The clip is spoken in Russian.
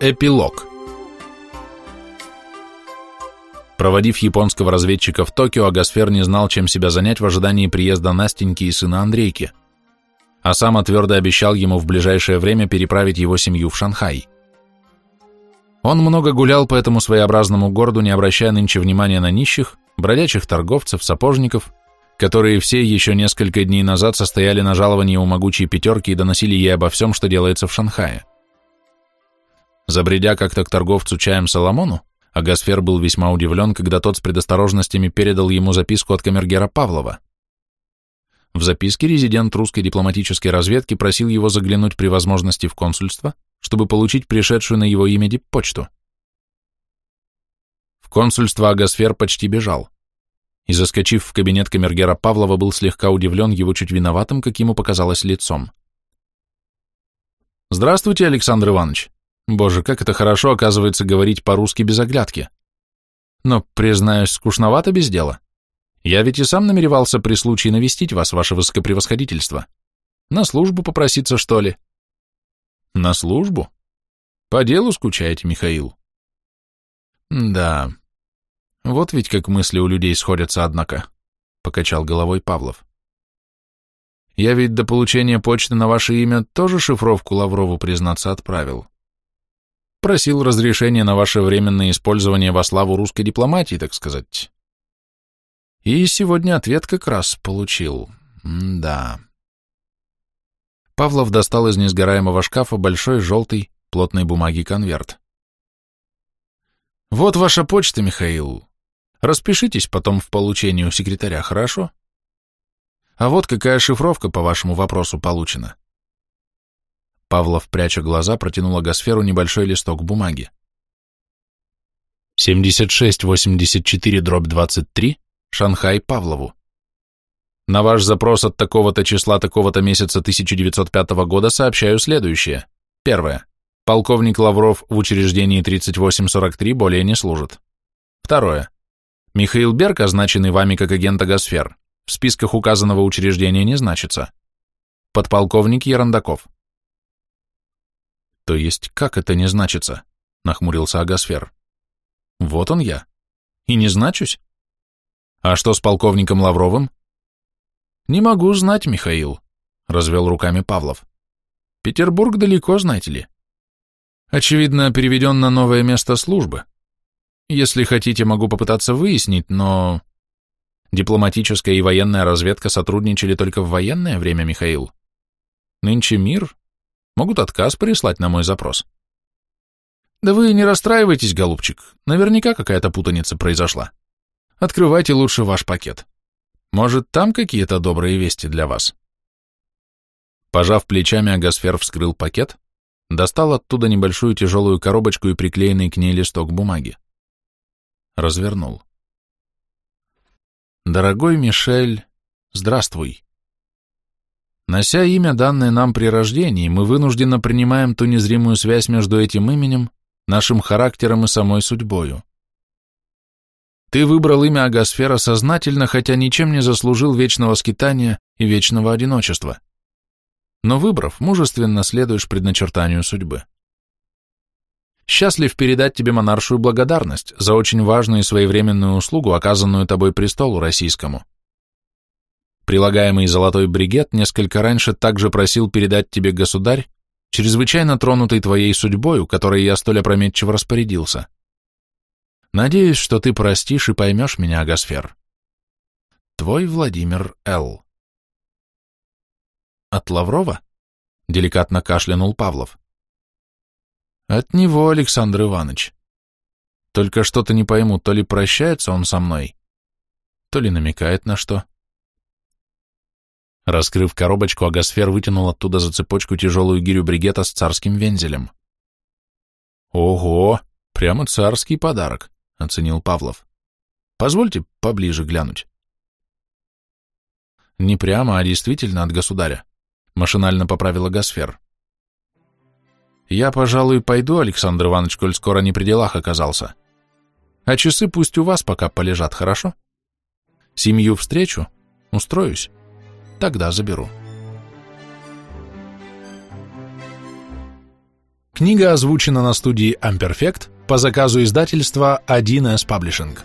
Эпилог Проводив японского разведчика в Токио, Агасфер не знал, чем себя занять в ожидании приезда Настеньки и сына Андрейки, а сам твердо обещал ему в ближайшее время переправить его семью в Шанхай. Он много гулял по этому своеобразному городу, не обращая нынче внимания на нищих, бродячих торговцев, сапожников, которые все еще несколько дней назад состояли на жаловании у могучей пятерки и доносили ей обо всем, что делается в Шанхае. Забредя как-то к торговцу чаем Соломону, Агасфер был весьма удивлен, когда тот с предосторожностями передал ему записку от камергера Павлова. В записке резидент русской дипломатической разведки просил его заглянуть при возможности в консульство, чтобы получить пришедшую на его имя диппочту. В консульство Агасфер почти бежал и, заскочив в кабинет камергера Павлова, был слегка удивлен его чуть виноватым, как ему показалось, лицом. «Здравствуйте, Александр Иванович. Боже, как это хорошо, оказывается, говорить по-русски без оглядки. Но, признаюсь, скучновато без дела. Я ведь и сам намеревался при случае навестить вас, ваше высокопревосходительство. На службу попроситься, что ли? На службу? По делу скучаете, Михаил? Да. Вот ведь как мысли у людей сходятся, однако, покачал головой Павлов. Я ведь до получения почты на ваше имя тоже шифровку Лаврову, признаться, отправил просил разрешения на ваше временное использование во славу русской дипломатии, так сказать. И сегодня ответ как раз получил. М да. Павлов достал из несгораемого шкафа большой желтый плотной бумаги конверт. Вот ваша почта, Михаил. Распишитесь потом в получении у секретаря, хорошо? А вот какая шифровка по вашему вопросу получена. Павлов, пряча глаза, протянул агосферу небольшой листок бумаги. 7684-23, Шанхай Павлову. На ваш запрос от такого-то числа такого-то месяца 1905 года сообщаю следующее. Первое. Полковник Лавров в учреждении 3843 более не служит. Второе. Михаил Берг, означенный вами как агент Агосфер, в списках указанного учреждения не значится. Подполковник Ерандаков. То есть как это не значится? Нахмурился Агасфер. Вот он я. И не значусь? А что с полковником Лавровым? Не могу знать, Михаил, развел руками Павлов. Петербург далеко, знаете ли. Очевидно, переведен на новое место службы. Если хотите, могу попытаться выяснить, но... Дипломатическая и военная разведка сотрудничали только в военное время, Михаил. Нынче мир, Могут отказ прислать на мой запрос. Да вы не расстраивайтесь, голубчик. Наверняка какая-то путаница произошла. Открывайте лучше ваш пакет. Может, там какие-то добрые вести для вас. Пожав плечами, Агасфер вскрыл пакет, достал оттуда небольшую тяжелую коробочку и приклеенный к ней листок бумаги. Развернул. Дорогой Мишель, здравствуй. Нося имя, данное нам при рождении, мы вынужденно принимаем ту незримую связь между этим именем, нашим характером и самой судьбою. Ты выбрал имя Агасфера сознательно, хотя ничем не заслужил вечного скитания и вечного одиночества. Но выбрав, мужественно следуешь предначертанию судьбы. Счастлив передать тебе монаршую благодарность за очень важную и своевременную услугу, оказанную тобой престолу российскому. Прилагаемый золотой бригет несколько раньше также просил передать тебе, государь, чрезвычайно тронутый твоей судьбою, которой я столь опрометчиво распорядился. Надеюсь, что ты простишь и поймешь меня, Агасфер. Твой Владимир Л. От Лаврова? Деликатно кашлянул Павлов. От него, Александр Иванович. Только что-то не пойму, то ли прощается он со мной, то ли намекает на что. Раскрыв коробочку, Агасфер вытянул оттуда за цепочку тяжелую гирю бригета с царским вензелем. «Ого, прямо царский подарок», — оценил Павлов. «Позвольте поближе глянуть». «Не прямо, а действительно от государя», — машинально поправила Гасфер. «Я, пожалуй, пойду, Александр Иванович, коль скоро не при делах оказался. А часы пусть у вас пока полежат, хорошо? Семью встречу, устроюсь». Тогда заберу. Книга озвучена на студии Amperfect по заказу издательства 1С Publishing.